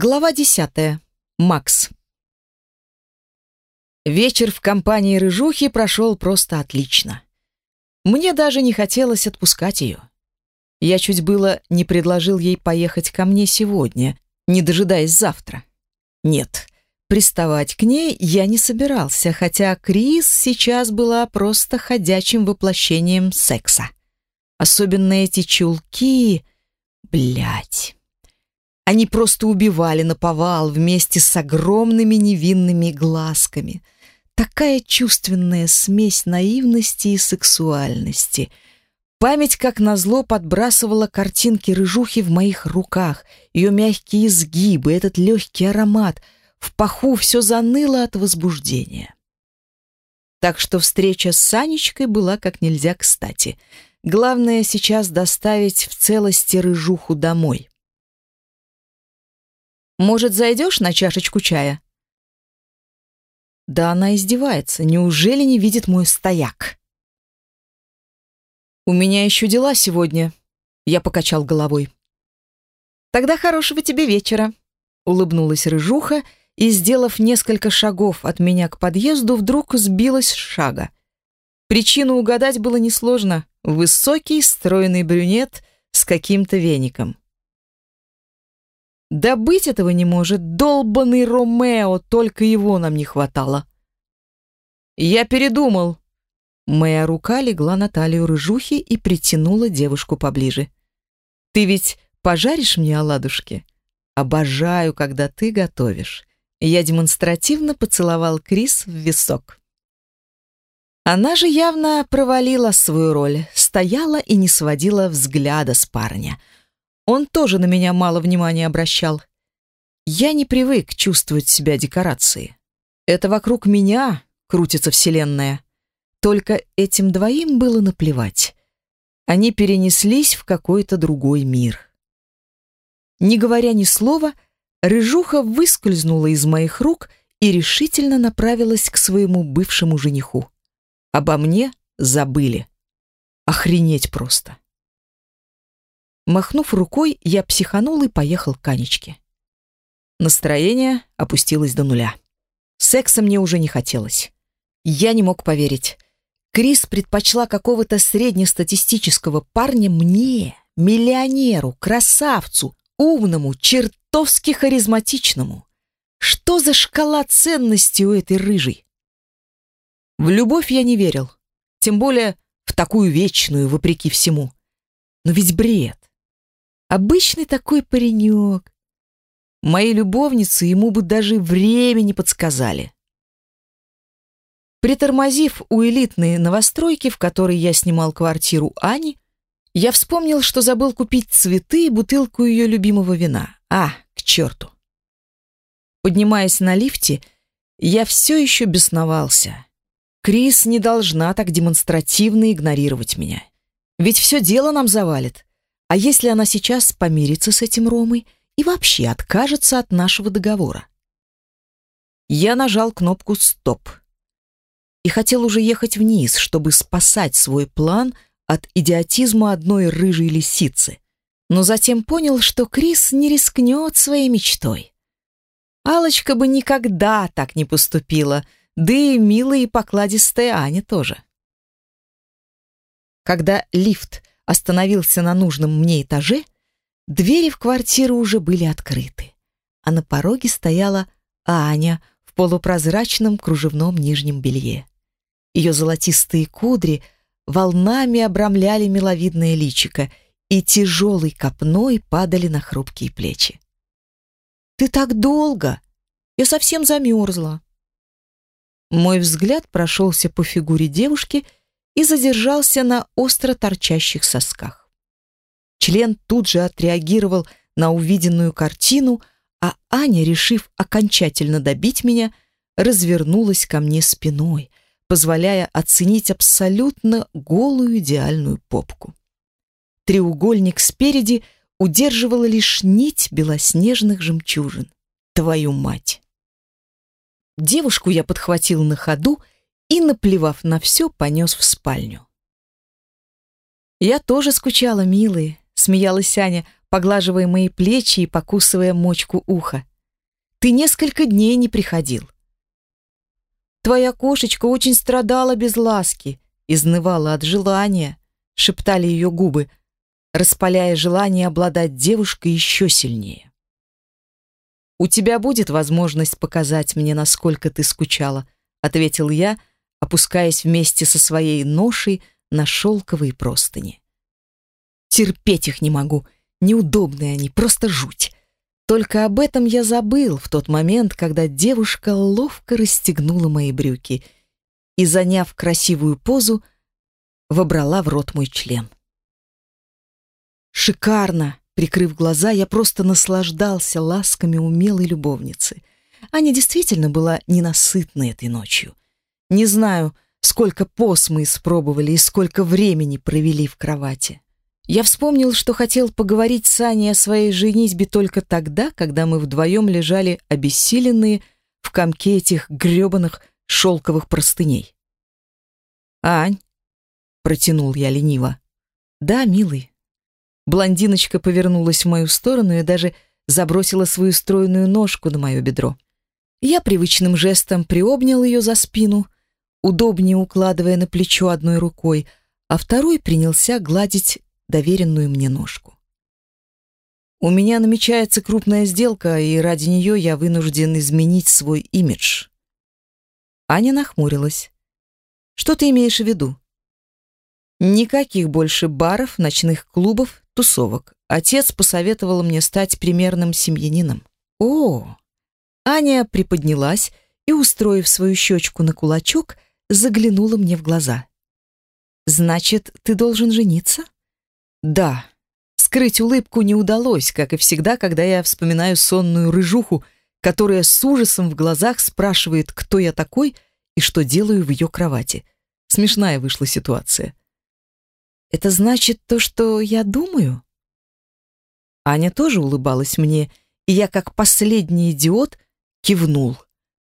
Глава десятая. Макс. Вечер в компании Рыжухи прошел просто отлично. Мне даже не хотелось отпускать ее. Я чуть было не предложил ей поехать ко мне сегодня, не дожидаясь завтра. Нет, приставать к ней я не собирался, хотя Крис сейчас была просто ходячим воплощением секса. Особенно эти чулки... Блять. Они просто убивали на повал вместе с огромными невинными глазками. Такая чувственная смесь наивности и сексуальности. Память, как назло, подбрасывала картинки рыжухи в моих руках, ее мягкие изгибы, этот легкий аромат. В паху все заныло от возбуждения. Так что встреча с Санечкой была как нельзя кстати. Главное сейчас доставить в целости рыжуху домой. Может, зайдешь на чашечку чая?» Да она издевается. Неужели не видит мой стояк? «У меня еще дела сегодня», — я покачал головой. «Тогда хорошего тебе вечера», — улыбнулась Рыжуха и, сделав несколько шагов от меня к подъезду, вдруг сбилась с шага. Причину угадать было несложно. Высокий, стройный брюнет с каким-то веником. Да быть этого не может, долбанный Ромео, только его нам не хватало. Я передумал. Моя рука легла на талию рыжухи и притянула девушку поближе. Ты ведь пожаришь мне оладушки? Обожаю, когда ты готовишь. Я демонстративно поцеловал Крис в висок. Она же явно провалила свою роль, стояла и не сводила взгляда с парня — он тоже на меня мало внимания обращал. Я не привык чувствовать себя декорацией. Это вокруг меня крутится вселенная. Только этим двоим было наплевать. Они перенеслись в какой-то другой мир. Не говоря ни слова, рыжуха выскользнула из моих рук и решительно направилась к своему бывшему жениху. Обо мне забыли. Охренеть просто. Махнув рукой, я психанул и поехал к Анечке. Настроение опустилось до нуля. Секса мне уже не хотелось. Я не мог поверить. Крис предпочла какого-то среднестатистического парня мне, миллионеру, красавцу, умному, чертовски харизматичному. Что за шкала ценностей у этой рыжей? В любовь я не верил, тем более в такую вечную, вопреки всему. Но ведь бред. Обычный такой паренек. Мои любовницы ему бы даже время не подсказали. Притормозив у элитной новостройки, в которой я снимал квартиру Ани, я вспомнил, что забыл купить цветы и бутылку ее любимого вина. А, к черту. Поднимаясь на лифте, я все еще бесновался. Крис не должна так демонстративно игнорировать меня. Ведь все дело нам завалит. А если она сейчас помирится с этим Ромой и вообще откажется от нашего договора? Я нажал кнопку «Стоп» и хотел уже ехать вниз, чтобы спасать свой план от идиотизма одной рыжей лисицы, но затем понял, что Крис не рискнет своей мечтой. Алочка бы никогда так не поступила, да и милая и покладистая Аня тоже. Когда лифт остановился на нужном мне этаже, двери в квартиру уже были открыты, а на пороге стояла Аня в полупрозрачном кружевном нижнем белье. Ее золотистые кудри волнами обрамляли миловидное личико и тяжелой копной падали на хрупкие плечи. «Ты так долго! Я совсем замерзла!» Мой взгляд прошелся по фигуре девушки — и задержался на остро торчащих сосках. Член тут же отреагировал на увиденную картину, а Аня, решив окончательно добить меня, развернулась ко мне спиной, позволяя оценить абсолютно голую идеальную попку. Треугольник спереди удерживала лишь нить белоснежных жемчужин. Твою мать! Девушку я подхватил на ходу и, наплевав на все, понес в спальню. «Я тоже скучала, милые», — смеялась Аня, поглаживая мои плечи и покусывая мочку уха. Ты несколько дней не приходил. Твоя кошечка очень страдала без ласки, изнывала от желания, шептали ее губы, распаляя желание обладать девушкой еще сильнее. «У тебя будет возможность показать мне, насколько ты скучала», ответил я, опускаясь вместе со своей ношей на шелковые простыни. Терпеть их не могу, неудобные они, просто жуть. Только об этом я забыл в тот момент, когда девушка ловко расстегнула мои брюки и, заняв красивую позу, вобрала в рот мой член. Шикарно! Прикрыв глаза, я просто наслаждался ласками умелой любовницы. Аня действительно была ненасытна этой ночью. Не знаю, сколько поз мы испробовали и сколько времени провели в кровати. Я вспомнил, что хотел поговорить с Аней о своей женитьбе только тогда, когда мы вдвоем лежали обессиленные в комке этих грёбаных шелковых простыней. «Ань», — протянул я лениво. «Да, милый». Блондиночка повернулась в мою сторону и даже забросила свою стройную ножку на мое бедро. Я привычным жестом приобнял ее за спину — удобнее укладывая на плечо одной рукой, а второй принялся гладить доверенную мне ножку. У меня намечается крупная сделка, и ради нее я вынужден изменить свой имидж. Аня нахмурилась. Что ты имеешь в виду? Никаких больше баров, ночных клубов, тусовок. Отец посоветовал мне стать примерным семьянином. О! Аня приподнялась и, устроив свою щечку на кулачок, заглянула мне в глаза. «Значит, ты должен жениться?» «Да». Скрыть улыбку не удалось, как и всегда, когда я вспоминаю сонную рыжуху, которая с ужасом в глазах спрашивает, кто я такой и что делаю в ее кровати. Смешная вышла ситуация. «Это значит то, что я думаю?» Аня тоже улыбалась мне, и я, как последний идиот, кивнул.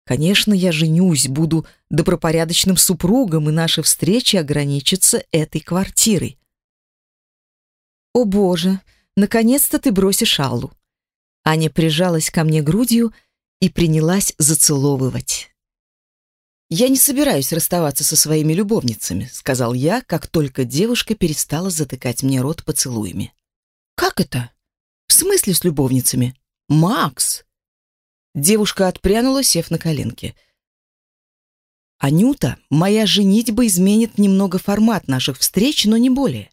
Конечно, я женюсь, буду добропорядочным супругом, и наши встречи ограничатся этой квартирой. О боже, наконец-то ты бросишь Аллу. Аня прижалась ко мне грудью и принялась зацеловывать. «Я не собираюсь расставаться со своими любовницами», сказал я, как только девушка перестала затыкать мне рот поцелуями. «Как это? В смысле с любовницами? Макс, Девушка отпрянула, сев на коленки. «Анюта, моя женитьба изменит немного формат наших встреч, но не более.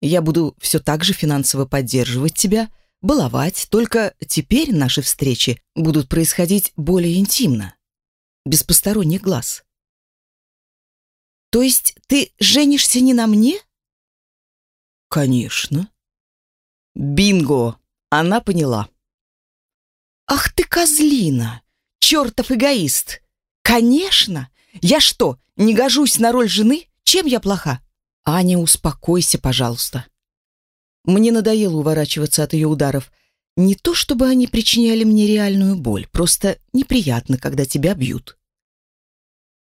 Я буду все так же финансово поддерживать тебя, баловать, только теперь наши встречи будут происходить более интимно, без посторонних глаз». «То есть ты женишься не на мне?» «Конечно». «Бинго!» Она поняла. «Ах ты козлина! Чертов эгоист! Конечно! Я что, не гожусь на роль жены? Чем я плоха?» «Аня, успокойся, пожалуйста». Мне надоело уворачиваться от ее ударов. Не то, чтобы они причиняли мне реальную боль, просто неприятно, когда тебя бьют.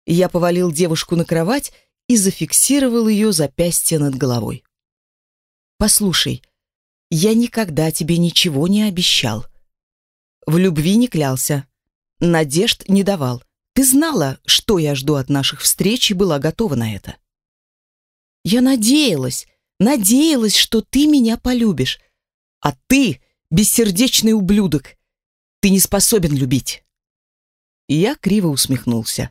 Я повалил девушку на кровать и зафиксировал ее запястье над головой. «Послушай, я никогда тебе ничего не обещал. В любви не клялся. Надежд не давал. Ты знала, что я жду от наших встреч и была готова на это. Я надеялась, надеялась, что ты меня полюбишь. А ты — бессердечный ублюдок. Ты не способен любить. Я криво усмехнулся.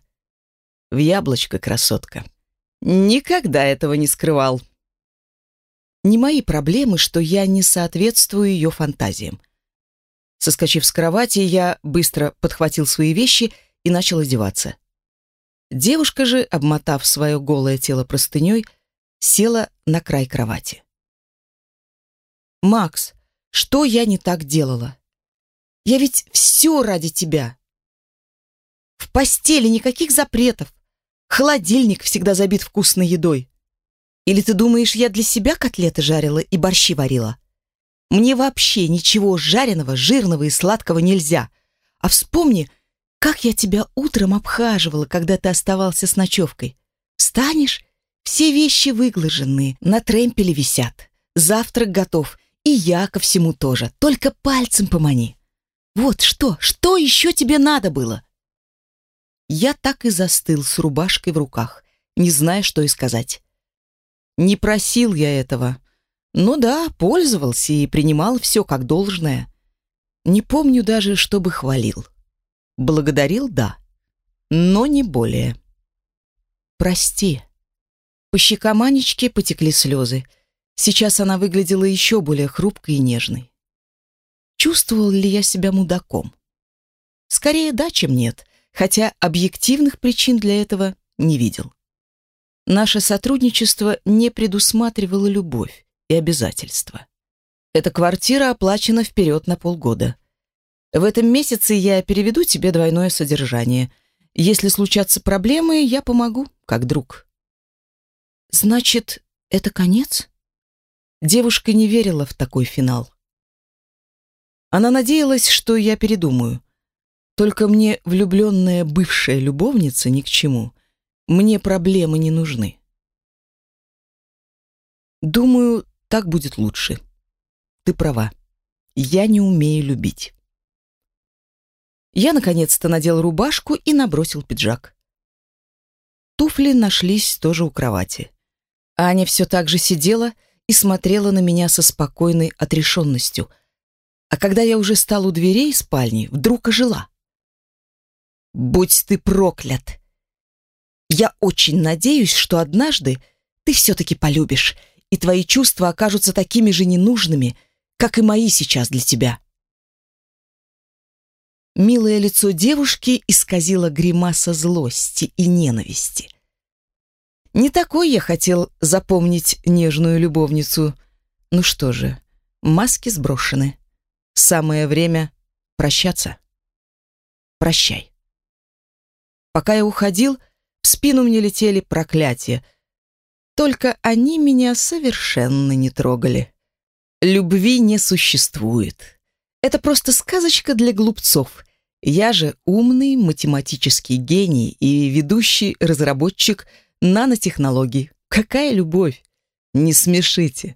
В яблочко, красотка. Никогда этого не скрывал. Не мои проблемы, что я не соответствую ее фантазиям. Соскочив с кровати, я быстро подхватил свои вещи и начал одеваться. Девушка же, обмотав свое голое тело простыней, села на край кровати. «Макс, что я не так делала? Я ведь все ради тебя. В постели никаких запретов. Холодильник всегда забит вкусной едой. Или ты думаешь, я для себя котлеты жарила и борщи варила? Мне вообще ничего жареного, жирного и сладкого нельзя. А вспомни, как я тебя утром обхаживала, когда ты оставался с ночевкой. Встанешь, все вещи выглаженные, на тремпеле висят. Завтрак готов, и я ко всему тоже, только пальцем помани. Вот что, что еще тебе надо было? Я так и застыл с рубашкой в руках, не зная, что и сказать. Не просил я этого. Ну да, пользовался и принимал все как должное. Не помню даже, чтобы хвалил. Благодарил, да, но не более. Прости. По щекам Анечки потекли слезы. Сейчас она выглядела еще более хрупкой и нежной. Чувствовал ли я себя мудаком? Скорее да, чем нет, хотя объективных причин для этого не видел. Наше сотрудничество не предусматривало любовь и обязательства. Эта квартира оплачена вперед на полгода. В этом месяце я переведу тебе двойное содержание. Если случатся проблемы, я помогу, как друг. Значит, это конец? Девушка не верила в такой финал. Она надеялась, что я передумаю. Только мне влюбленная бывшая любовница ни к чему. Мне проблемы не нужны. Думаю, так будет лучше. Ты права. Я не умею любить. Я наконец-то надел рубашку и набросил пиджак. Туфли нашлись тоже у кровати. Аня все так же сидела и смотрела на меня со спокойной отрешенностью — а когда я уже стал у дверей спальни, вдруг ожила. «Будь ты проклят! Я очень надеюсь, что однажды ты все-таки полюбишь, и твои чувства окажутся такими же ненужными, как и мои сейчас для тебя». Милое лицо девушки исказило гримаса злости и ненависти. Не такой я хотел запомнить нежную любовницу. Ну что же, маски сброшены. Самое время прощаться. Прощай. Пока я уходил, в спину мне летели проклятия. Только они меня совершенно не трогали. Любви не существует. Это просто сказочка для глупцов. Я же умный математический гений и ведущий разработчик нанотехнологий. Какая любовь? Не смешите.